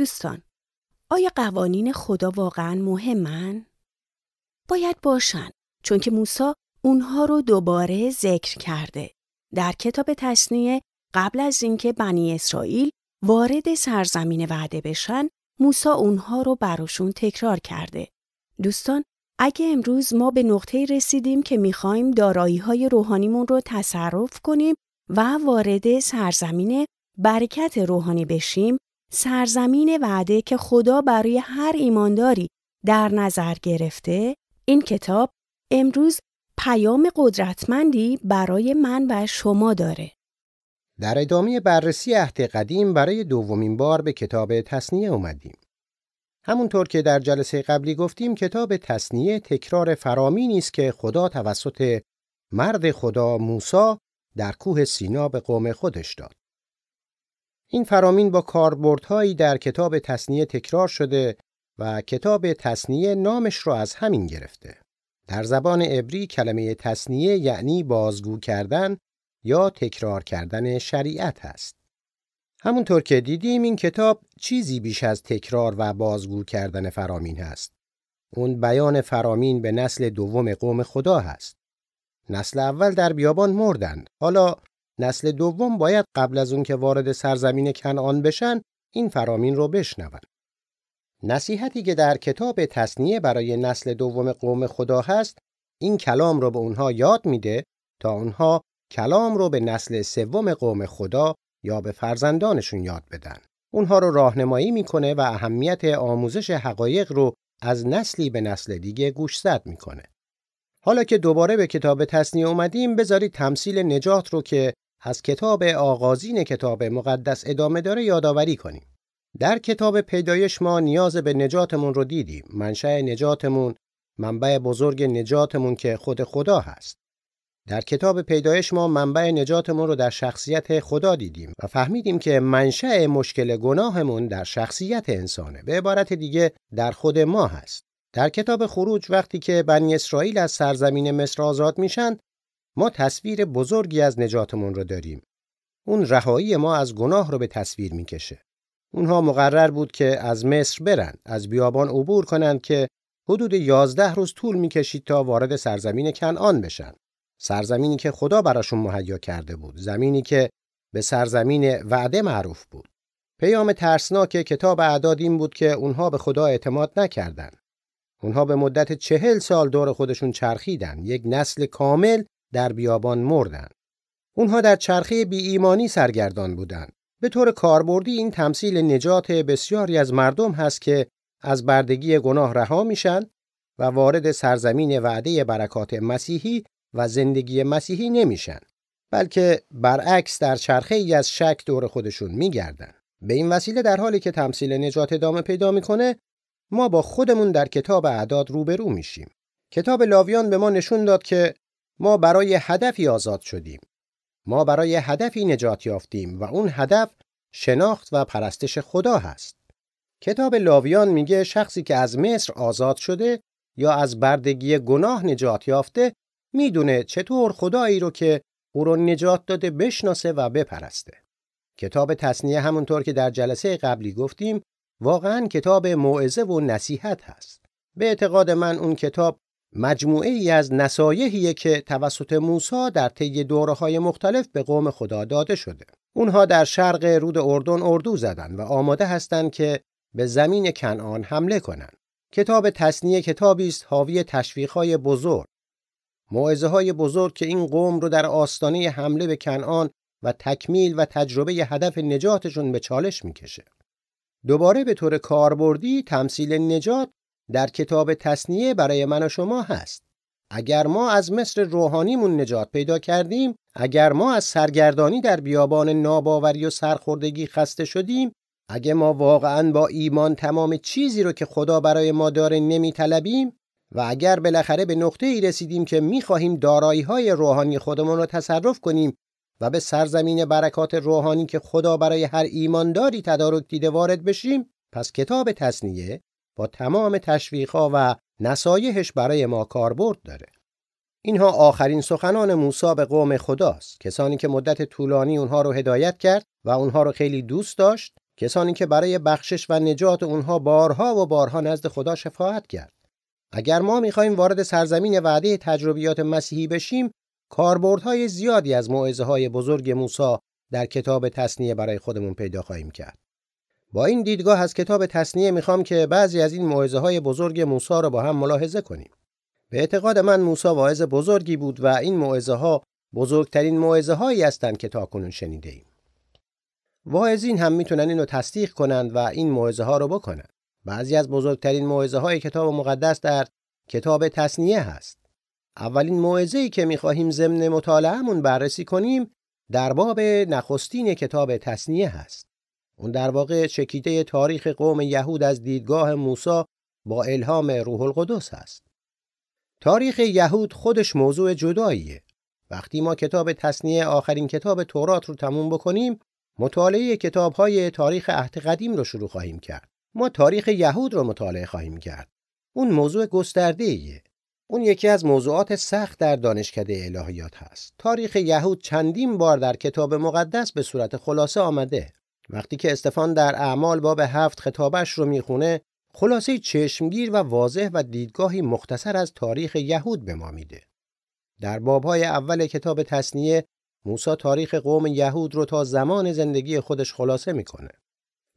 دوستان، آیا قوانین خدا واقعا مهمن؟ باید باشن چون که موسی اونها رو دوباره ذکر کرده. در کتاب تصنیه قبل از اینکه بنی اسرائیل وارد سرزمین وعده بشن، موسی اونها رو براشون تکرار کرده. دوستان، اگه امروز ما به نقطه رسیدیم که می‌خوایم دارایی های روحانیمون رو تصرف کنیم و وارد سرزمین برکت روحانی بشیم، سرزمین وعده که خدا برای هر ایمانداری در نظر گرفته، این کتاب امروز پیام قدرتمندی برای من و شما داره. در ادامه بررسی عهد قدیم برای دومین بار به کتاب تصنیه اومدیم. همونطور که در جلسه قبلی گفتیم کتاب تصنیه تکرار فرامینی است که خدا توسط مرد خدا موسی در کوه سینا به قوم خودش داد. این فرامین با کاربردهایی در کتاب تصنیه تکرار شده و کتاب تصنیه نامش رو از همین گرفته. در زبان عبری کلمه تصنیه یعنی بازگو کردن یا تکرار کردن شریعت هست. همونطور که دیدیم این کتاب چیزی بیش از تکرار و بازگو کردن فرامین هست. اون بیان فرامین به نسل دوم قوم خدا هست. نسل اول در بیابان مردند. حالا نسل دوم باید قبل از اون که وارد سرزمین کنعان بشن این فرامین رو بشنون. نصیحتی که در کتاب تصنیه برای نسل دوم قوم خدا هست این کلام رو به اونها یاد میده تا اونها کلام رو به نسل سوم قوم خدا یا به فرزندانشون یاد بدن. اونها رو راهنمایی می‌کنه و اهمیت آموزش حقایق رو از نسلی به نسل دیگه گوشزد می‌کنه. حالا که دوباره به کتاب تصنیه اومدیم بذارید تمثیل نجات رو که از کتاب آغازین کتاب مقدس ادامه داره یادآوری کنیم. در کتاب پیدایش ما نیاز به نجاتمون رو دیدیم. منشأ نجاتمون، منبع بزرگ نجاتمون که خود خدا هست. در کتاب پیدایش ما منبع نجاتمون رو در شخصیت خدا دیدیم و فهمیدیم که منشأ مشکل گناهمون در شخصیت انسانه. به عبارت دیگه در خود ما هست. در کتاب خروج وقتی که بنی اسرائیل از سرزمین مصر آزاد میشن ما تصویر بزرگی از نجاتمون رو داریم. اون رهایی ما از گناه رو به تصویر می‌کشه. اونها مقرر بود که از مصر برن، از بیابان عبور کنند که حدود یازده روز طول می‌کشید تا وارد سرزمین کنعان بشن. سرزمینی که خدا براشون مهیا کرده بود، زمینی که به سرزمین وعده معروف بود. پیام ترسناک کتاب اعداد این بود که اونها به خدا اعتماد نکردند. اونها به مدت چهل سال دور خودشون چرخیدن. یک نسل کامل در بیابان مردن. اونها در چرخه بی ایمانی سرگردان بودند. به طور کاربردی این تمثیل نجات بسیاری از مردم هست که از بردگی گناه رها میشن و وارد سرزمین وعده برکات مسیحی و زندگی مسیحی نمیشن بلکه برعکس در چرخه ای از شک دور خودشون میگردن به این وسیله در حالی که تمثیل نجات ادامه پیدا می‌کنه ما با خودمون در کتاب اعداد روبرو میشیم کتاب لاویان به ما نشون داد که ما برای هدفی آزاد شدیم ما برای هدفی نجات یافتیم و اون هدف شناخت و پرستش خدا هست کتاب لاویان میگه شخصی که از مصر آزاد شده یا از بردگی گناه نجات یافته می‌دونه چطور خدایی رو که او رو نجات داده بشناسه و بپرسته. کتاب تصنیه همونطور که در جلسه قبلی گفتیم واقعا کتاب موعظه و نصیحت هست. به اعتقاد من اون کتاب مجموعه ای از نصایحیه که توسط موسی در طی دوره‌های مختلف به قوم خدا داده شده. اونها در شرق رود اردن اردو زدن و آماده هستند که به زمین کنعان حمله کنند. کتاب تصنیه کتابی است حاوی تشویق‌های بزرگ موعظه های بزرگ که این قوم رو در آستانه حمله به کنعان و تکمیل و تجربه هدف نجاتشون به چالش می‌کشه. دوباره به طور کاربردی تمثیل نجات در کتاب تصنیه برای من و شما هست. اگر ما از مصر روحانیمون نجات پیدا کردیم، اگر ما از سرگردانی در بیابان ناباوری و سرخوردگی خسته شدیم، اگه ما واقعا با ایمان تمام چیزی رو که خدا برای ما داره نمیطلبیم و اگر بالاخره به نقطه ای رسیدیم که می‌خواهیم دارایی های روحانی خودمون رو تصرف کنیم و به سرزمین برکات روحانی که خدا برای هر ایمانداری تدارک دیده وارد بشیم پس کتاب تصنیه با تمام تشویقها و نصایحش برای ما کاربرد داره. اینها آخرین سخنان موسی به قوم خداست. کسانی که مدت طولانی اونها رو هدایت کرد و اونها رو خیلی دوست داشت کسانی که برای بخشش و نجات اونها بارها و بارها نزد خدا شفاعت کرد. اگر ما می‌خواهیم وارد سرزمین وعده تجربیات مسیحی بشیم کاربردهای زیادی از موعظه های بزرگ موسی در کتاب تصنیه برای خودمون پیدا خواهیم کرد. با این دیدگاه از کتاب تصنیه می‌خوام که بعضی از این موعظه های بزرگ موسی را با هم ملاحظه کنیم به اعتقاد من موسی واعظ بزرگی بود و این موعظه ها بزرگترین موعظه هایی هستند که تاکنون شنیده ایم. واعظین هم می‌تونن اینو تصدیق کنند و این موعظه ها رو بکنن. بعضی از بزرگترین موعظه های کتاب مقدس در کتاب تصنیه هست. اولین موعظه ای که می‌خواهیم ضمن مطالعهمون بررسی کنیم در باب نخستین کتاب تصنیه هست. اون در واقع چکیده تاریخ قوم یهود از دیدگاه موسی با الهام روح القدس است. تاریخ یهود خودش موضوع جداییه. وقتی ما کتاب تصنیه آخرین کتاب تورات رو تموم بکنیم، مطالعه کتاب‌های تاریخ عهد قدیم رو شروع خواهیم کرد. ما تاریخ یهود رو مطالعه خواهیم کرد. اون موضوع گسترده‌ایه. اون یکی از موضوعات سخت در دانشکده الهیات هست. تاریخ یهود چندین بار در کتاب مقدس به صورت خلاصه آمده. وقتی که استفان در اعمال باب هفت خطابش رو می‌خونه خلاصه چشمگیر و واضح و دیدگاهی مختصر از تاریخ یهود به ما میده. در بابهای اول کتاب تصنیه موسی تاریخ قوم یهود رو تا زمان زندگی خودش خلاصه می‌کنه.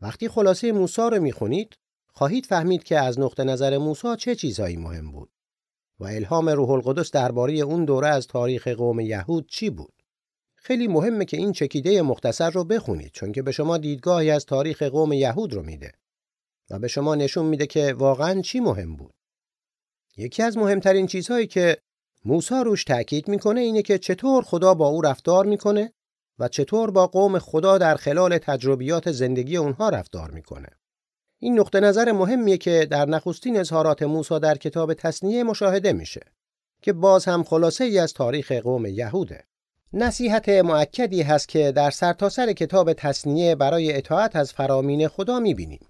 وقتی خلاصه موسی رو می‌خونید خواهید فهمید که از نقطه نظر موسی چه چیزهایی مهم بود و الهام روح القدس درباره اون دوره از تاریخ قوم یهود چی بود. خیلی مهمه که این چکیده مختصر رو بخونید چون که به شما دیدگاهی از تاریخ قوم یهود رو میده و به شما نشون میده که واقعا چی مهم بود. یکی از مهمترین چیزهایی که موسی روش تاکید می‌کنه اینه که چطور خدا با او رفتار می‌کنه و چطور با قوم خدا در خلال تجربیات زندگی اونها رفتار می‌کنه. این نقطه نظر مهمیه که در نخستین اظهارات موسی در کتاب تصنیه مشاهده میشه که باز هم خلاصه ای از تاریخ قوم یهوده. نصیحت معکدی هست که در سرتاسر سر کتاب تصنیه برای اطاعت از فرامین خدا می‌بینیم.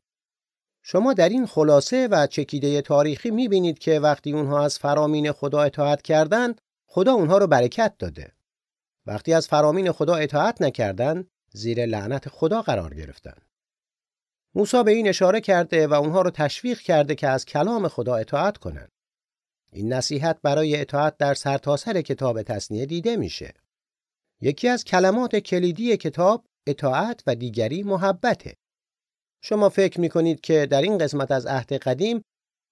شما در این خلاصه و چکیده تاریخی می‌بینید که وقتی اونها از فرامین خدا اطاعت کردند، خدا اونها رو برکت داده. وقتی از فرامین خدا اطاعت نکردند، زیر لعنت خدا قرار گرفتند. موسی به این اشاره کرده و اونها رو تشویق کرده که از کلام خدا اطاعت کنند. این نصیحت برای اطاعت در سرتاسر کتاب تصنیه دیده میشه. یکی از کلمات کلیدی کتاب اطاعت و دیگری محبته. شما فکر می کنید که در این قسمت از عهد قدیم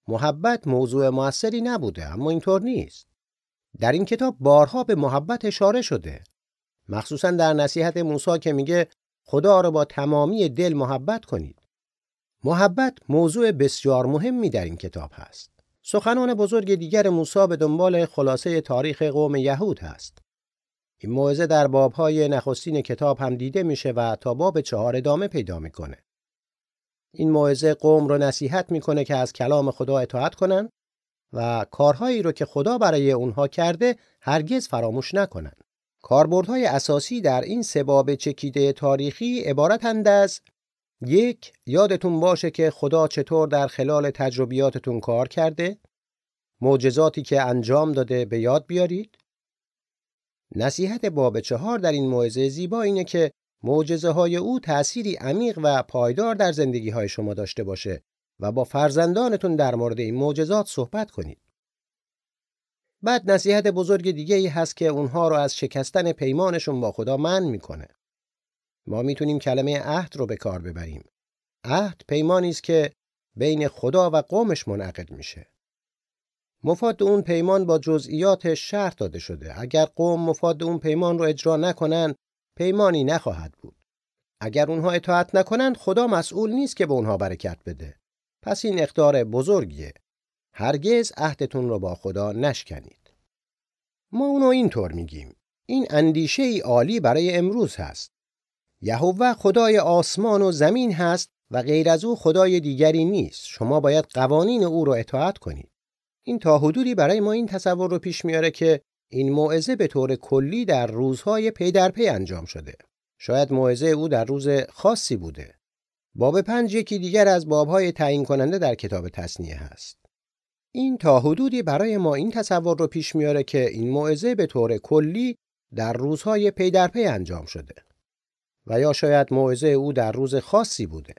محبت موضوع موثری نبوده اما اینطور نیست. در این کتاب بارها به محبت اشاره شده. مخصوصا در نصیحت موسی که میگه خدا را با تمامی دل محبت کنید. محبت موضوع بسیار مهمی در این کتاب هست. سخنان بزرگ دیگر موسی به دنبال خلاصه تاریخ قوم یهود هست. این موعظه در بابهای نخستین کتاب هم دیده میشه و تا باب چهار ادامه پیدا می‌کنه. این موعظه قوم رو نصیحت می‌کنه که از کلام خدا اطاعت کنن و کارهایی رو که خدا برای اونها کرده هرگز فراموش نکنن. کاربردهای اساسی در این سباب چکیده تاریخی عبارتند از یک یادتون باشه که خدا چطور در خلال تجربیاتتون کار کرده معجزاتی که انجام داده به یاد بیارید نصیحت باب چهار در این موعظه زیبا اینه که معجزه های او تأثیری عمیق و پایدار در زندگی های شما داشته باشه و با فرزندانتون در مورد این معجزات صحبت کنید. بعد نصیحت بزرگ دیگه ای هست که اونها رو از شکستن پیمانشون با خدا من می‌کنه. ما می‌تونیم کلمه عهد رو به کار ببریم. عهد پیمانی است که بین خدا و قومش منعقد میشه. مفاد اون پیمان با جزئیاتش شرط داده شده. اگر قوم مفاد اون پیمان رو اجرا نکنن، پیمانی نخواهد بود. اگر اونها اطاعت نکنند خدا مسئول نیست که به اونها برکت بده. پس این اختار بزرگیه. هرگز عهدتون رو با خدا نشکنید. ما اونو اینطور میگیم. این اندیشه ای عالی برای امروز هست. یهوه خدای آسمان و زمین هست و غیر از او خدای دیگری نیست. شما باید قوانین او رو اطاعت کنید. این تا حدودی برای ما این تصور رو پیش میاره که این موعظه به طور کلی در روزهای پی در پی انجام شده. شاید موعظه او در روز خاصی بوده. باب پنج یکی دیگر از بابهای تعیین کننده در کتاب تثنیه هست. این تا حدودی برای ما این تصور رو پیش میاره که این موعظه به طور کلی در روزهای پی در پی انجام شده. و یا شاید موعظه او در روز خاصی بوده.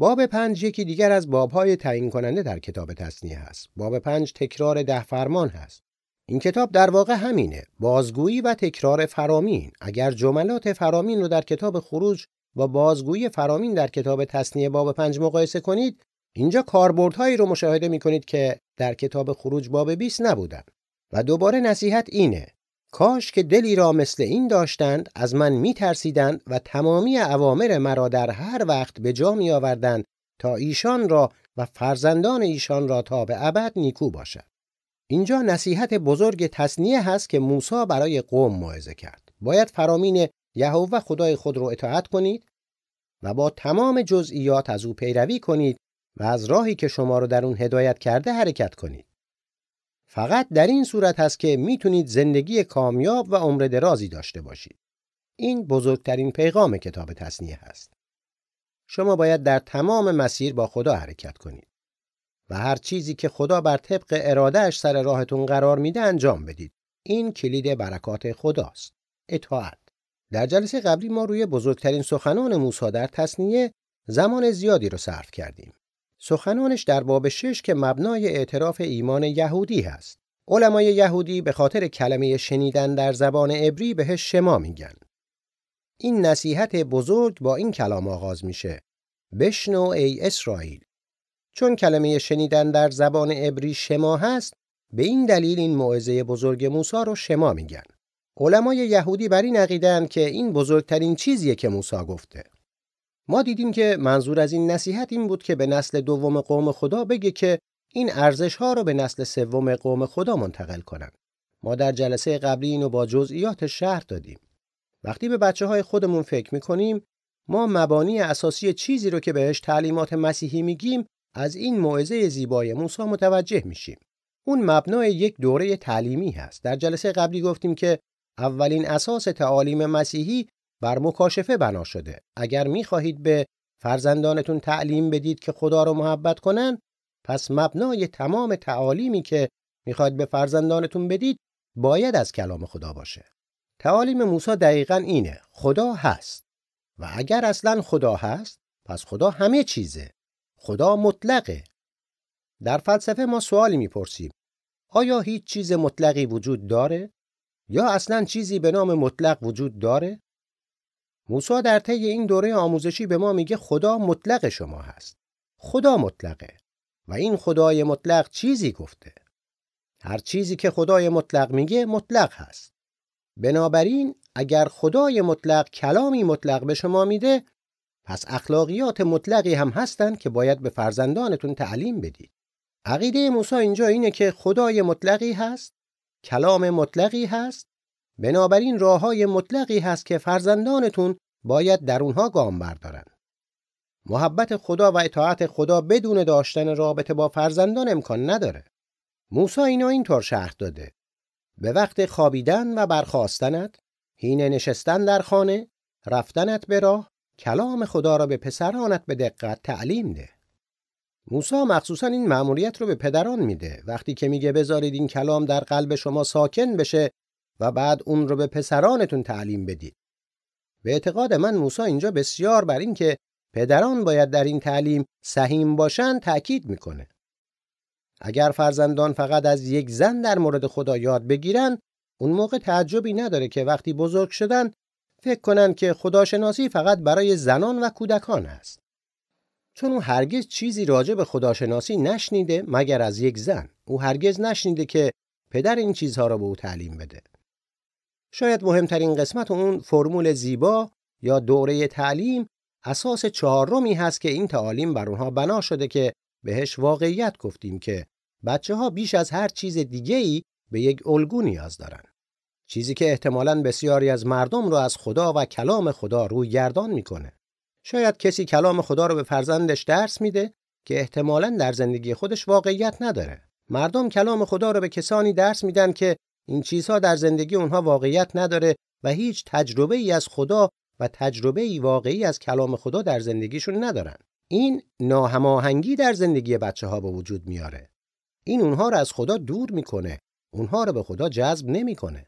باب پنج یکی دیگر از بابهای تعیین کننده در کتاب تثنیه هست. باب پنج تکرار ده فرمان هست. این کتاب در واقع همینه بازگویی و تکرار فرامین اگر جملات فرامین رو در کتاب خروج با بازگویی فرامین در کتاب تصنیه باب پنج مقایسه کنید اینجا کاربردهایی رو مشاهده می کنید که در کتاب خروج باب 20 نبودن و دوباره نصیحت اینه کاش که دلی را مثل این داشتند از من می ترسیدند و تمامی اوامر مرا در هر وقت به جا می آوردند تا ایشان را و فرزندان ایشان را تا به ابد نیکو باشد اینجا نصیحت بزرگ تصنیه هست که موسی برای قوم موعظه کرد باید فرامین یهوه خدای خود را اطاعت کنید و با تمام جزئیات از او پیروی کنید و از راهی که شما رو در اون هدایت کرده حرکت کنید. فقط در این صورت هست که می‌تونید زندگی کامیاب و عمر درازی داشته باشید. این بزرگترین پیغام کتاب تصنیه هست. شما باید در تمام مسیر با خدا حرکت کنید و هر چیزی که خدا بر طبق ارادهش سر راهتون قرار میده انجام بدید. این کلید برکات خداست. اطاعت. در جلسه قبلی ما روی بزرگترین سخنان موسی در تصنیه زمان زیادی رو صرف کردیم. سخنانش در باب شش که مبنای اعتراف ایمان یهودی هست. علمای یهودی به خاطر کلمه شنیدن در زبان عبری بهش شما میگن. این نصیحت بزرگ با این کلام آغاز میشه. بشنو ای اسرائیل. چون کلمه شنیدن در زبان عبری شما هست، به این دلیل این موعظه بزرگ موسی رو شما میگن. علمای یهودی بر این عقیدن که این بزرگترین چیزیه که موسی گفته. ما دیدیم که منظور از این نصیحت این بود که به نسل دوم قوم خدا بگه که این ارزش ها رو به نسل سوم قوم خدا منتقل کنن. ما در جلسه قبلی اینو با جزئیات شهر دادیم. وقتی به بچه های خودمون فکر می‌کنیم ما مبانی اساسی چیزی رو که بهش تعلیمات مسیحی میگیم از این موعظه زیبای موسی متوجه میشیم. اون مبنای یک دوره تعلیمی هست. در جلسه قبلی گفتیم که اولین اساس تعالیم مسیحی بر مکاشفه بنا شده. اگر می‌خواهید به فرزندانتون تعلیم بدید که خدا رو محبت کنن پس مبنای تمام تعالیمی که می‌خواید به فرزندانتون بدید باید از کلام خدا باشه. تعالیم موسی دقیقا اینه خدا هست. و اگر اصلا خدا هست پس خدا همه چیزه. خدا مطلقه. در فلسفه ما سوالی می‌پرسیم. آیا هیچ چیز مطلقی وجود داره؟ یا اصلا چیزی به نام مطلق وجود داره؟ موسی در طی این دوره آموزشی به ما میگه خدا مطلق شما هست. خدا مطلقه و این خدای مطلق چیزی گفته. هر چیزی که خدای مطلق میگه مطلق هست. بنابراین اگر خدای مطلق کلامی مطلق به شما میده پس اخلاقیات مطلقی هم هستند که باید به فرزندانتون تعلیم بدید. عقیده موسی اینجا اینه که خدای مطلقی هست، کلام مطلقی هست بنابراین راه های مطلقی هست که فرزندانتون باید در اونها گام بردارن. محبت خدا و اطاعت خدا بدون داشتن رابطه با فرزندان امکان نداره. موسی اینا اینطور شرح داده. به وقت خوابیدن و برخواستنت، حین نشستن در خانه، رفتنت به راه، کلام خدا را به پسرانت به دقت تعلیم ده. موسی مخصوصا این مأموریت رو به پدران میده وقتی که میگه بذارید این کلام در قلب شما ساکن بشه و بعد اون رو به پسرانتون تعلیم بدید. به اعتقاد من موسی اینجا بسیار بر این که پدران باید در این تعلیم سهیم باشن تأکید می‌کنه. اگر فرزندان فقط از یک زن در مورد خدا یاد بگیرن اون موقع تعجبی نداره که وقتی بزرگ شدن فکر کنن که خداشناسی فقط برای زنان و کودکان است. چون او هرگز چیزی راجع به خداشناسی نشنیده مگر از یک زن. او هرگز نشنیده که پدر این چیزها را به او تعلیم بده. شاید مهمترین قسمت اون فرمول زیبا یا دوره تعلیم اساس چهارمی هست که این تعالیم بر اونها بنا شده که بهش واقعیت گفتیم که بچه ها بیش از هر چیز دیگه ای به یک الگو نیاز دارن. چیزی که احتمالاً بسیاری از مردم رو از خدا و کلام خدا روی گردان می‌کنه. شاید کسی کلام خدا رو به فرزندش درس میده که احتمالاً در زندگی خودش واقعیت نداره. مردم کلام خدا رو به کسانی درس میدن که این چیزها در زندگی اونها واقعیت نداره و هیچ تجربه ای از خدا و تجربه ای واقعی از کلام خدا در زندگیشون ندارن. این ناهماهنگی در زندگی بچه ها به وجود میاره. این اونها رو از خدا دور می‌کنه. اونها رو به خدا جذب نمی‌کنه.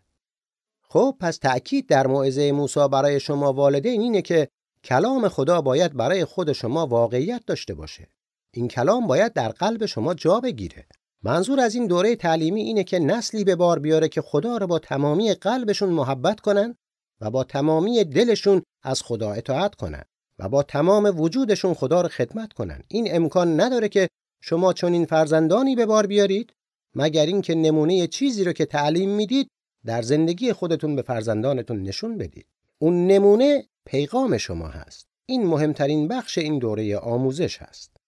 خب پس تأکید در موعظه موسی برای شما والدین اینه که کلام خدا باید برای خود شما واقعیت داشته باشه. این کلام باید در قلب شما جا بگیره. منظور از این دوره تعلیمی اینه که نسلی به بار بیاره که خدا رو با تمامی قلبشون محبت کنن و با تمامی دلشون از خدا اطاعت کنن و با تمام وجودشون خدا رو خدمت کنن. این امکان نداره که شما چون این فرزندانی به بار بیارید مگر اینکه نمونه چیزی رو که تعلیم می‌دید در زندگی خودتون به فرزندانتون نشون بدید. اون نمونه پیغام شما هست. این مهمترین بخش این دوره آموزش هست.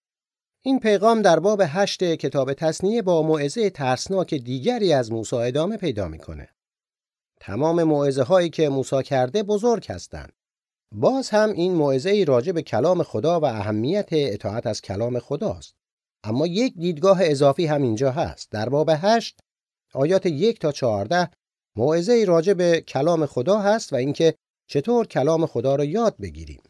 این پیغام در باب هشت کتاب تصنیه با موعظه ترسناک دیگری از موسی ادامه پیدا می‌کنه. تمام موعظه هایی که موسی کرده بزرگ هستند. باز هم این موعظه ای راجع به کلام خدا و اهمیت اطاعت از کلام خداست. اما یک دیدگاه اضافی هم اینجا هست. در باب هشت آیات یک تا چهارده موعظه راجع به کلام خدا هست و اینکه چطور کلام خدا را یاد بگیریم.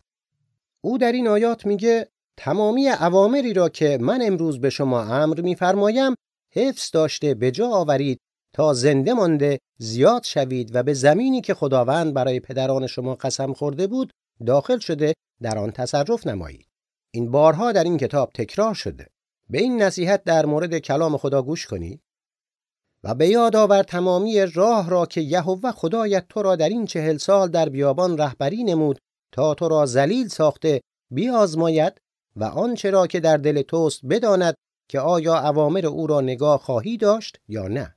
او در این آیات میگه تمامی اوامری را که من امروز به شما امر میفرمایم حفظ داشته به جا آورید تا زنده مانده زیاد شوید و به زمینی که خداوند برای پدران شما قسم خورده بود داخل شده در آن تصرف نمایید. این بارها در این کتاب تکرار شده. به این نصیحت در مورد کلام خدا گوش کنید و به یاد آور تمامی راه را که یهوه خدایت تو را در این چهل سال در بیابان رهبری نمود تا تو را ذلیل ساخته بیازماید و آنچه را که در دل توست بداند که آیا اوامر او را نگاه خواهی داشت یا نه.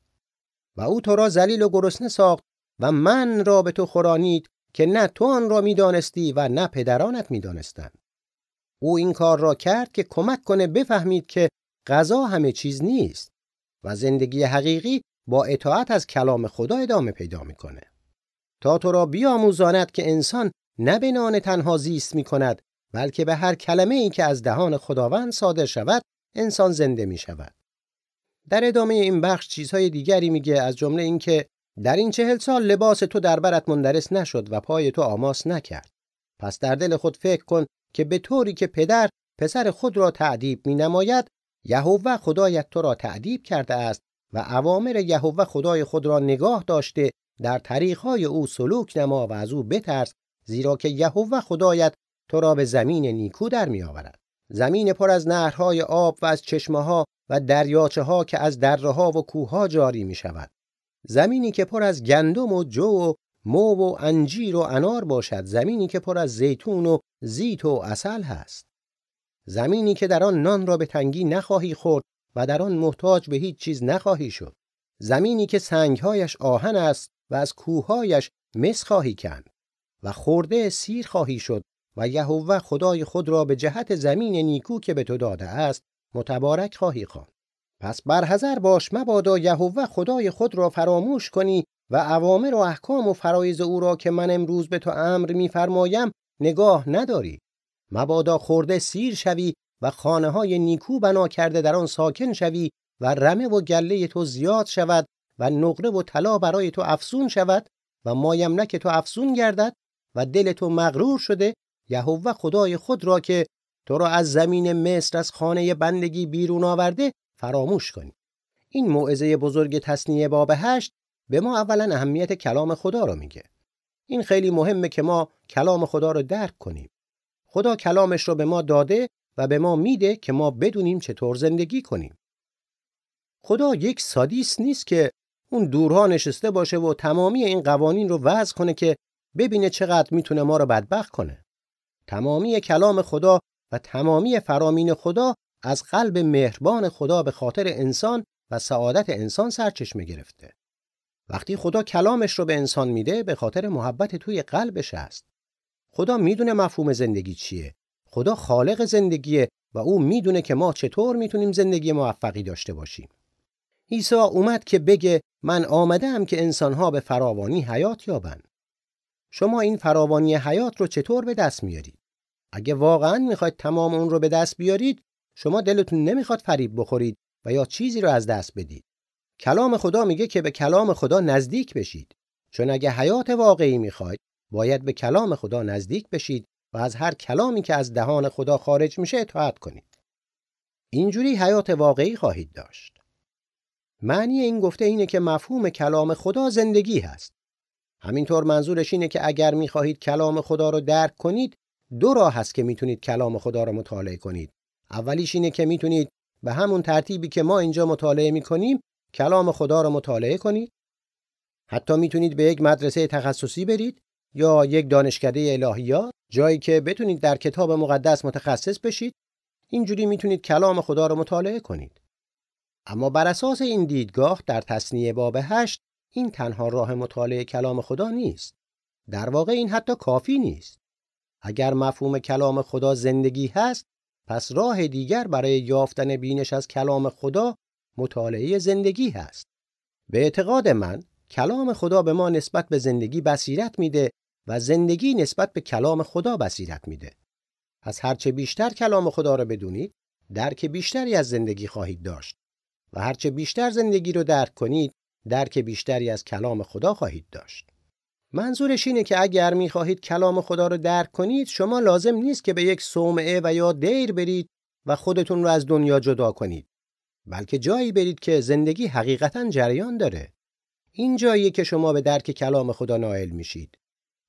و او تو را ذلیل و گرسنه ساخت و من را به تو خورانید که نه تو آن را می‌دانستی و نه پدرانت می‌دانستند. او این کار را کرد که کمک کنه بفهمید که غذا همه چیز نیست و زندگی حقیقی با اطاعت از کلام خدا ادامه پیدا می‌کنه. تا تو را بیاموزاند که انسان نه به نان تنها زیست می کند بلکه به هر کلمه ای که از دهان خداوند صادر شود انسان زنده می شود. در ادامه این بخش چیزهای دیگری میگه از جمله اینکه در این چهل سال لباس تو در برت مندرس نشد و پای تو آماس نکرد. پس در دل خود فکر کن که به طوری که پدر پسر خود را تعدیب می نماید یهوه خدایت تو را تعدیب کرده است و اوامر یهوه خدای خود را نگاه داشته در طریقهای او سلوک نما و از او بترس زیرا که یهوه خدایت تو را به زمین نیکو در می آورد. زمین پر از نهرهای آب و از چشمه ها و دریاچه ها که از دره ها و کوه ها جاری می شود. زمینی که پر از گندم و جو و مو و انجیر و انار باشد زمینی که پر از زیتون و زیت و اصل هست زمینی که در آن نان را به تنگی نخواهی خورد و در آن محتاج به هیچ چیز نخواهی شد زمینی که سنگهایش آهن است و از کوههایش مس خواهی کند و خورده سیر خواهی شد و یهوه خدای خود را به جهت زمین نیکو که به تو داده است متبارک خواهی خواند. پس برحذر باش مبادا یهوه خدای خود را فراموش کنی و اوامر و احکام و فرایز او را که من امروز به تو امر میفرمایم نگاه نداری. مبادا خورده سیر شوی و خانه های نیکو بنا کرده در آن ساکن شوی و رمه و گله تو زیاد شود و نقره و طلا برای تو افسون شود و مایمنک تو افسون گردد و دل تو مغرور شده یهوه خدای خود را که تو را از زمین مصر از خانه بندگی بیرون آورده فراموش کنی. این موعظه بزرگ تصنیه باب هشت به ما اولا اهمیت کلام خدا رو میگه. این خیلی مهمه که ما کلام خدا رو درک کنیم. خدا کلامش رو به ما داده و به ما میده که ما بدونیم چطور زندگی کنیم. خدا یک سادیس نیست که اون دورها نشسته باشه و تمامی این قوانین رو وضع کنه که ببینه چقدر می‌تونه ما رو بدبخت کنه. تمامی کلام خدا و تمامی فرامین خدا از قلب مهربان خدا به خاطر انسان و سعادت انسان سرچشمه گرفته وقتی خدا کلامش رو به انسان میده به خاطر محبت توی قلبش است. خدا می‌دونه مفهوم زندگی چیه. خدا خالق زندگیه و او می‌دونه که ما چطور می‌تونیم زندگی موفقی داشته باشیم. عیسی اومد که بگه من آمدم که انسانها به فراوانی حیات یابن. شما این فراوانی حیات رو چطور به دست میارید؟ اگه واقعا می‌خواید تمام اون رو به دست بیارید، شما دلتون نمی‌خواد فریب بخورید و یا چیزی رو از دست بدید. کلام خدا میگه که به کلام خدا نزدیک بشید چون اگه حیات واقعی می‌خواید باید به کلام خدا نزدیک بشید و از هر کلامی که از دهان خدا خارج میشه اطاعت کنید اینجوری حیات واقعی خواهید داشت معنی این گفته اینه که مفهوم کلام خدا زندگی هست همینطور منظورش اینه که اگر می‌خواهید کلام خدا رو درک کنید دو راه هست که می‌تونید کلام خدا رو مطالعه کنید. اولیش اینه که می‌تونید به همون ترتیبی که ما اینجا مطالعه می‌کنیم کلام خدا رو مطالعه کنید. حتی می‌تونید به یک مدرسه تخصصی برید یا یک دانشکده الهیات جایی که بتونید در کتاب مقدس متخصص بشید. اینجوری می‌تونید کلام خدا رو مطالعه کنید. اما بر اساس این دیدگاه در تصنیه باب هشت این تنها راه مطالعه کلام خدا نیست. در واقع این حتی کافی نیست. اگر مفهوم کلام خدا زندگی هست پس راه دیگر برای یافتن بینش از کلام خدا مطالعه زندگی هست. به اعتقاد من کلام خدا به ما نسبت به زندگی بصیرت میده و زندگی نسبت به کلام خدا بصیرت میده. پس هرچه بیشتر کلام خدا را بدونید درک بیشتری از زندگی خواهید داشت. و هرچه بیشتر زندگی رو درک کنید درک بیشتری از کلام خدا خواهید داشت. منظورش اینه که اگر می‌خواهید کلام خدا رو درک کنید شما لازم نیست که به یک صومعه و یا دیر برید و خودتون رو از دنیا جدا کنید بلکه جایی برید که زندگی حقیقتا جریان داره. این جاییه که شما به درک کلام خدا نائل میشید.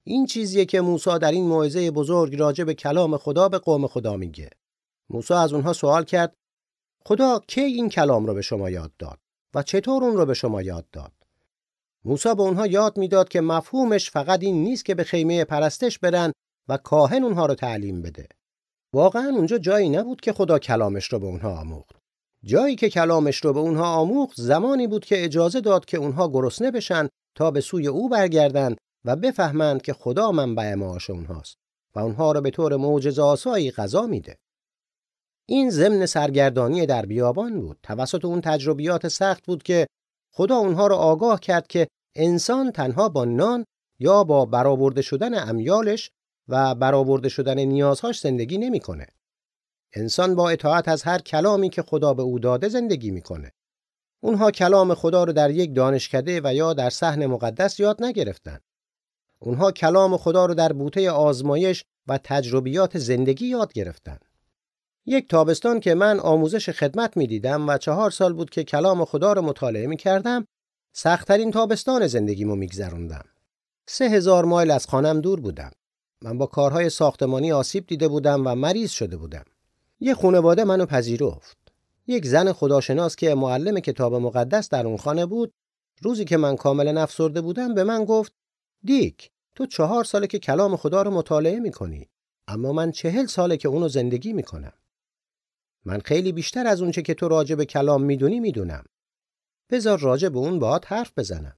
این چیزیه که موسی در این موعظه بزرگ راجع به کلام خدا به قوم خدا میگه. موسی از اونها سوال کرد خدا کی این کلام رو به شما یاد داد؟ و چطور اون رو به شما یاد داد؟ موسی به اونها یاد می‌داد که مفهومش فقط این نیست که به خیمه پرستش برن و کاهن اونها رو تعلیم بده. واقعا اونجا جایی نبود که خدا کلامش رو به اونها آموخت. جایی که کلامش رو به اونها آموخت زمانی بود که اجازه داد که اونها گرسنه بشن تا به سوی او برگردند و بفهمند که خدا منبع معاش اونهاست و اونها را به طور معجزه آسایی غذا میده. این ضمن سرگردانی در بیابان بود. توسط اون تجربیات سخت بود که خدا اونها را آگاه کرد که انسان تنها با نان یا با برآورده شدن امیالش و برآورده شدن نیازهاش زندگی نمی‌کنه. انسان با اطاعت از هر کلامی که خدا به او داده زندگی می‌کنه. اونها کلام خدا رو در یک دانشکده و یا در صحن مقدس یاد نگرفتن. اونها کلام خدا رو در بوته آزمایش و تجربیات زندگی یاد گرفتن. یک تابستان که من آموزش خدمت می دیدم و چهار سال بود که کلام خدا رو مطالعه می کردم، سختترین تابستان زندگیمو میگذروندم. سه هزار مایل از خانم دور بودم. من با کارهای ساختمانی آسیب دیده بودم و مریض شده بودم. یه خانواده منو پذیرفت. یک زن خداشناس که معلم کتاب مقدس در اون خانه بود، روزی که من کاملا افسرده بودم به من گفت دیک تو چهار ساله که کلام خدا رو مطالعه می‌کنی اما من چهل ساله که اونو زندگی می‌کنم من خیلی بیشتر از اونچه که تو راجع به کلام می‌دونی می‌دونم. بذار راجع به اون باهات حرف بزنم.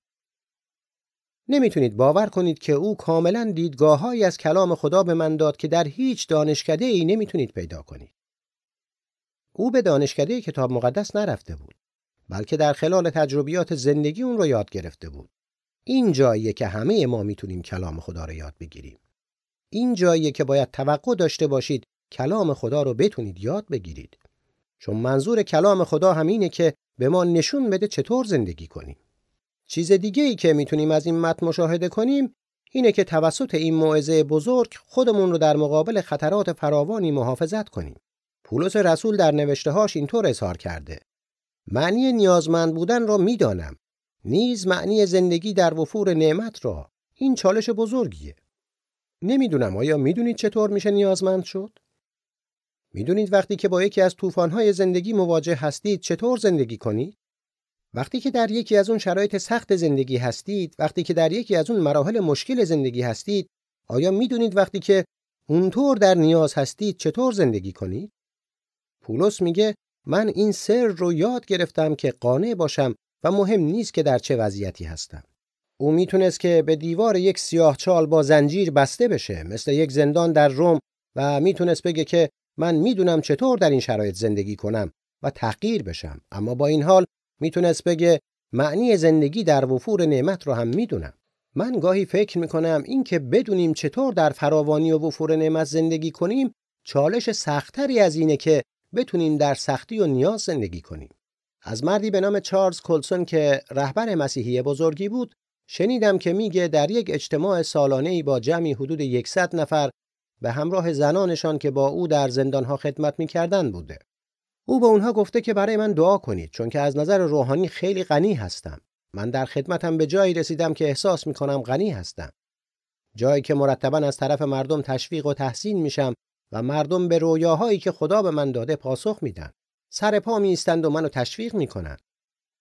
نمی‌تونید باور کنید که او کاملا دیدگاههایی از کلام خدا به من داد که در هیچ دانشکده ای نمی‌تونید پیدا کنید. او به دانشکده کتاب مقدس نرفته بود بلکه در خلال تجربیات زندگی اون رو یاد گرفته بود. این جاییه که همه ما می‌تونیم کلام خدا رو یاد بگیریم. این جاییه که باید توقع داشته باشید کلام خدا رو بتونید یاد بگیرید. چون منظور کلام خدا همینه که به ما نشون بده چطور زندگی کنیم. چیز دیگه ای که می‌تونیم از این متن مشاهده کنیم اینه که توسط این موعظه بزرگ خودمون رو در مقابل خطرات فراوانی محافظت کنیم. پولس رسول در نوشتهاش اینطور اظهار کرده: معنی نیازمند بودن را می‌دانم نیز معنی زندگی در وفور نعمت را این چالش بزرگیه نمی‌دونم آیا می‌دونید چطور میشه نیازمند شد می‌دونید وقتی که با یکی از طوفان‌های زندگی مواجه هستید چطور زندگی کنید وقتی که در یکی از اون شرایط سخت زندگی هستید وقتی که در یکی از اون مراحل مشکل زندگی هستید آیا می‌دونید وقتی که اونطور در نیاز هستید چطور زندگی کنید پولس میگه من این سر رو یاد گرفتم که قانع باشم و مهم نیست که در چه وضعیتی هستم. او می‌تونست که به دیوار یک سیاه چال با زنجیر بسته بشه مثل یک زندان در روم و می‌تونست بگه که من می‌دونم چطور در این شرایط زندگی کنم و تغییر بشم اما با این حال می‌تونست بگه معنی زندگی در وفور نعمت رو هم می‌دونم. من گاهی فکر می‌کنم این که بدونیم چطور در فراوانی و وفور نعمت زندگی کنیم چالش سختری از اینه که بتونیم در سختی و نیاز زندگی کنیم. از مردی به نام چارلز کلسون که رهبر مسیحی بزرگی بود شنیدم که میگه در یک اجتماع سالانه با جمعی حدود 100 نفر به همراه زنانشان که با او در زندانها خدمت می‌کردن بوده. او به اونها گفته که برای من دعا کنید چون که از نظر روحانی خیلی غنی هستم. من در خدمتم به جایی رسیدم که احساس می کنم غنی هستم. جایی که مرتبا از طرف مردم تشویق و تحسین میشم و مردم به رویاهایی که خدا به من داده پاسخ میدن. سر پا و منو تشویق می‌کنن.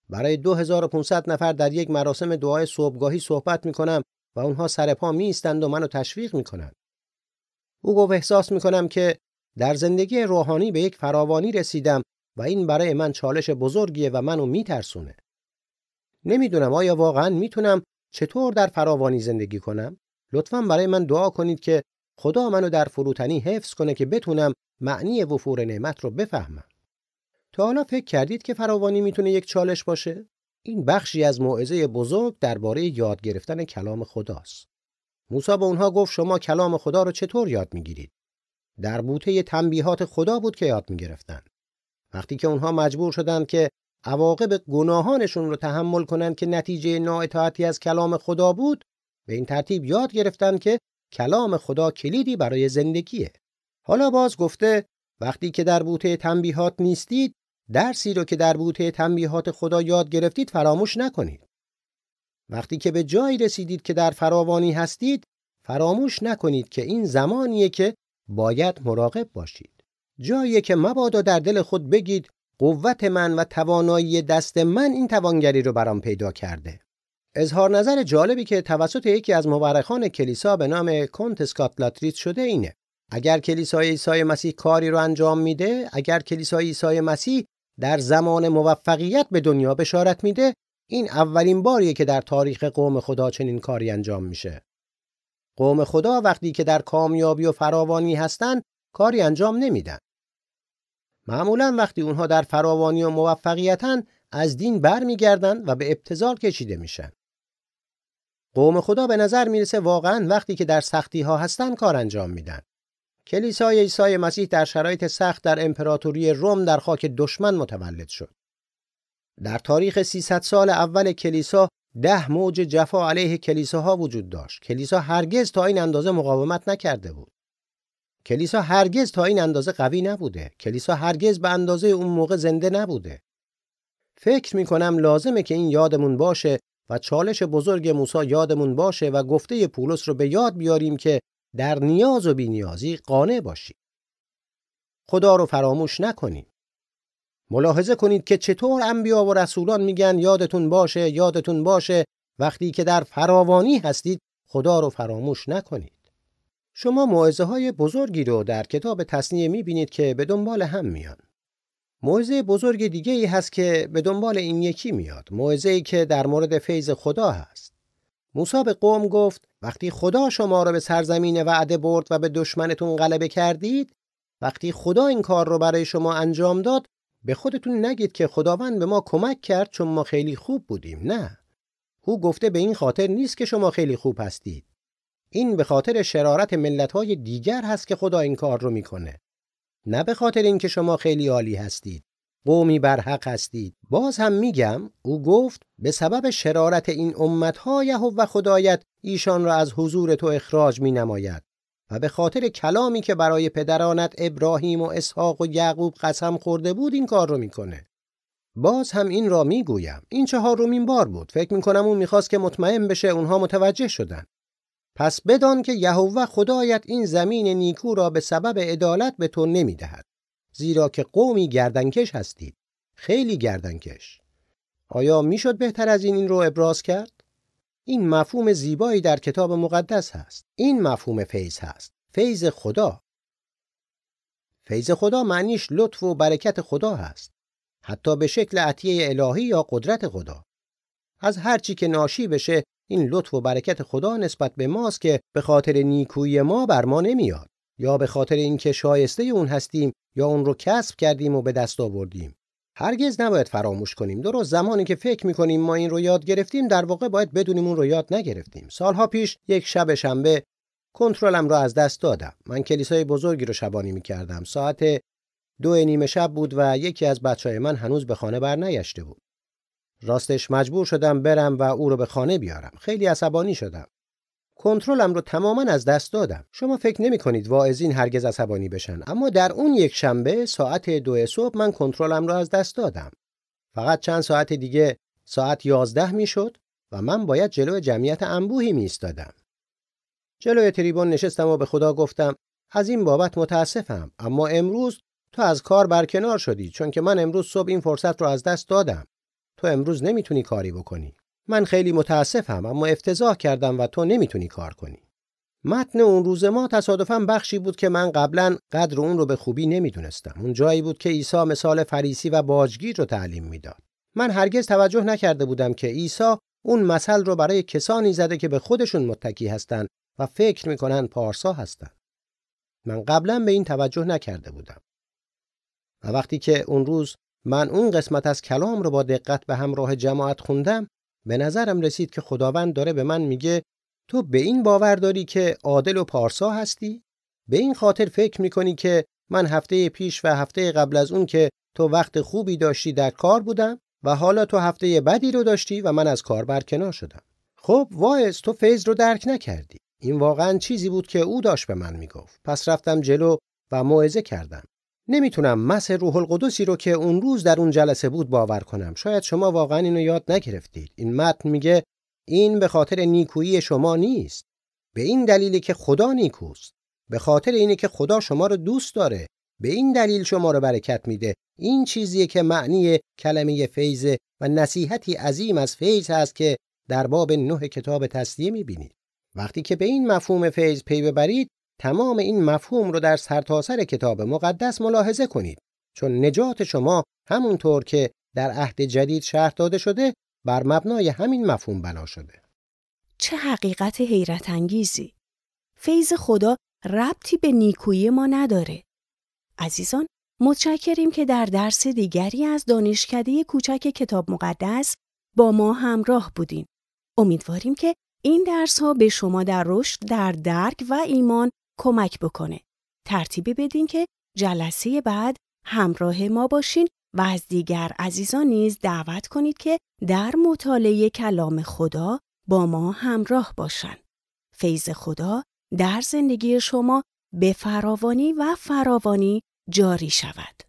برای 2500 نفر در یک مراسم دعای صبحگاهی صحبت می‌کنم و اونها سر پا و منو تشویق می‌کنن. او گفت احساس می‌کنم که در زندگی روحانی به یک فراوانی رسیدم و این برای من چالش بزرگیه و منو میترسونه. نمی‌دونم آیا واقعا می‌تونم چطور در فراوانی زندگی کنم؟ لطفا برای من دعا کنید که خدا منو در فروتنی حفظ کنه که بتونم معنی وفور نعمت رو بفهمم. تا حالا فکر کردید که فراوانی می‌تونه یک چالش باشه؟ این بخشی از موعظه بزرگ درباره یاد گرفتن کلام خداست. موسی به اونها گفت شما کلام خدا رو چطور یاد می‌گیرید؟ در بوته تنبیهات خدا بود که یاد می‌گرفتن. وقتی که اونها مجبور شدند که عواقب گناهانشون رو تحمل کنند که نتیجه نااطاعتی از کلام خدا بود، به این ترتیب یاد گرفتن که کلام خدا کلیدی برای زندگیه. حالا باز گفته وقتی که در بوته تنبیهات نیستید درسی رو که در بوته تنبیهات خدا یاد گرفتید فراموش نکنید. وقتی که به جایی رسیدید که در فراوانی هستید فراموش نکنید که این زمانیه که باید مراقب باشید. جایی که مبادا در دل خود بگید قوت من و توانایی دست من این توانگری رو برام پیدا کرده. اظهار نظر جالبی که توسط یکی از مورخان کلیسا به نام کنت اسکاتلاتریت شده اینه. اگر کلیسای عیسی مسیح کاری رو انجام میده، اگر کلیسای عیسی مسیح در زمان موفقیت به دنیا بشارت میده، این اولین باریه که در تاریخ قوم خدا چنین کاری انجام میشه. قوم خدا وقتی که در کامیابی و فراوانی هستند، کاری انجام نمیدن. معمولا وقتی اونها در فراوانی و موفقیتن از دین برمیگردن و به ابتذال کشیده میشن. قوم خدا به نظر می‌رسه واقعا وقتی که در سختی ها هستن کار انجام میدن. کلیسای عیسی مسیح در شرایط سخت در امپراتوری روم در خاک دشمن متولد شد. در تاریخ 300 سال اول کلیسا ده موج جفا علیه کلیساها وجود داشت. کلیسا هرگز تا این اندازه مقاومت نکرده بود. کلیسا هرگز تا این اندازه قوی نبوده. کلیسا هرگز به اندازه اون موقع زنده نبوده. فکر می کنم لازمه که این یادمون باشه و چالش بزرگ موسی یادمون باشه و گفته پولس رو به یاد بیاریم که در نیاز و بینیازی قانع باشید. خدا رو فراموش نکنید. ملاحظه کنید که چطور انبیا و رسولان میگن یادتون باشه یادتون باشه وقتی که در فراوانی هستید خدا رو فراموش نکنید. شما موعظه های بزرگی رو در کتاب تصنیه می‌بینید که به دنبال هم میان. موعظه بزرگ دیگه ای هست که به دنبال این یکی میاد. موعظه ای که در مورد فیض خدا هست. موسی به قوم گفت وقتی خدا شما را به سرزمین وعده برد و به دشمنتون غلبه کردید وقتی خدا این کار رو برای شما انجام داد به خودتون نگید که خداوند به ما کمک کرد چون ما خیلی خوب بودیم نه. او گفته به این خاطر نیست که شما خیلی خوب هستید. این به خاطر شرارت ملت‌های دیگر هست که خدا این کار رو می‌کنه. نه به خاطر اینکه شما خیلی عالی هستید. قومی برحق هستید. باز هم میگم او گفت به سبب شرارت این امتها یهوه خدایت ایشان را از حضور تو اخراج می نماید و به خاطر کلامی که برای پدرانت ابراهیم و اسحاق و یعقوب قسم خورده بود این کار رو می‌کنه. باز هم این را می‌گویم. این چهارمین بار بود. فکر می‌کنم اون می‌خواست که مطمئن بشه اونها متوجه شدن. پس بدان که یهوه خدایت این زمین نیکو را به سبب عدالت به تو نمی‌دهد. زیرا که قومی گردنکش هستید. خیلی گردنکش. آیا می‌شد بهتر از این این رو ابراز کرد؟ این مفهوم زیبایی در کتاب مقدس هست. این مفهوم فیض هست. فیض خدا. فیض خدا معنیش لطف و برکت خدا هست. حتی به شکل عطیه الهی یا قدرت خدا. از هر چی که ناشی بشه این لطف و برکت خدا نسبت به ماست که به خاطر نیکویی ما بر ما نمیاد. یا به خاطر اینکه شایسته اون هستیم یا اون رو کسب کردیم و به دست آوردیم. هرگز نباید فراموش کنیم. درست زمانی که فکر می‌کنیم ما این رو یاد گرفتیم در واقع باید بدونیم اون رو یاد نگرفتیم. سالها پیش یک شب شنبه کنترلم را از دست دادم. من کلیسای بزرگی رو شبانی می‌کردم. ساعت دو نیمه شب بود و یکی از بچه من هنوز به خانه برنگشته بود. راستش مجبور شدم برم و او رو به خانه بیارم. خیلی عصبانی شدم. کنترلم رو تماما از دست دادم شما فکر نمی کنید واعظین هرگز عصبانی بشن اما در اون یک شنبه ساعت دو صبح من کنترلم رو از دست دادم فقط چند ساعت دیگه ساعت یازده می‌شد و من باید جلوی جمعیت انبوهی می ایستادم. جلوی تریبون نشستم و به خدا گفتم از این بابت متاسفم اما امروز تو از کار برکنار شدی چون که من امروز صبح این فرصت رو از دست دادم. تو امروز نمی‌تونی کاری بکنی. من خیلی متاسفم اما افتضاح کردم و تو نمی‌تونی کار کنی. متن اون روز ما تصادفاً بخشی بود که من قبلا قدر اون رو به خوبی نمی‌دونستم. اون جایی بود که عیسی مثال فریسی و باجگیر رو تعلیم می‌داد. من هرگز توجه نکرده بودم که عیسی اون مثل رو برای کسانی زده که به خودشون متکی هستند و فکر می‌کنن پارسا هستند. من قبلا به این توجه نکرده بودم. و وقتی که اون روز من اون قسمت از کلام رو با دقت به همراه جماعت خوندم به نظرم رسید که خداوند داره به من میگه تو به این باور داری که عادل و پارسا هستی؟ به این خاطر فکر می‌کنی که من هفته پیش و هفته قبل از اون که تو وقت خوبی داشتی در کار بودم و حالا تو هفته بدی رو داشتی و من از کار برکنار شدم. خب وایس تو فیض رو درک نکردی. این واقعا چیزی بود که او داشت به من می‌گفت. پس رفتم جلو و موعظه کردم. نمی‌تونم مس روح القدسی رو که اون روز در اون جلسه بود باور کنم. شاید شما واقعا اینو یاد نگرفتید. این متن میگه این به خاطر نیکویی شما نیست. به این دلیلی که خدا نیکوست. به خاطر اینه که خدا شما رو دوست داره. به این دلیل شما رو برکت میده. این چیزیه که معنی کلمه فیض و نصیحتی عظیم از فیض هست که در باب نه کتاب تصدیه می‌بینید. وقتی که به این مفهوم فیض پی ببرید تمام این مفهوم رو در سرتاسر کتاب مقدس ملاحظه کنید چون نجات شما همونطور که در عهد جدید شرح داده شده بر مبنای همین مفهوم بنا شده. چه حقیقت حیرت انگیزی! فیض خدا ربطی به نیکویی ما نداره. عزیزان متشکریم که در درس دیگری از دانشکده کوچک کتاب مقدس با ما همراه بودین. امیدواریم که این درس ها به شما در رشد در درک و ایمان کمک بکنه. ترتیبی بدین که جلسه بعد همراه ما باشین و از دیگر عزیزان نیز دعوت کنید که در مطالعه کلام خدا با ما همراه باشند. فیض خدا در زندگی شما به فراوانی و فراوانی جاری شود.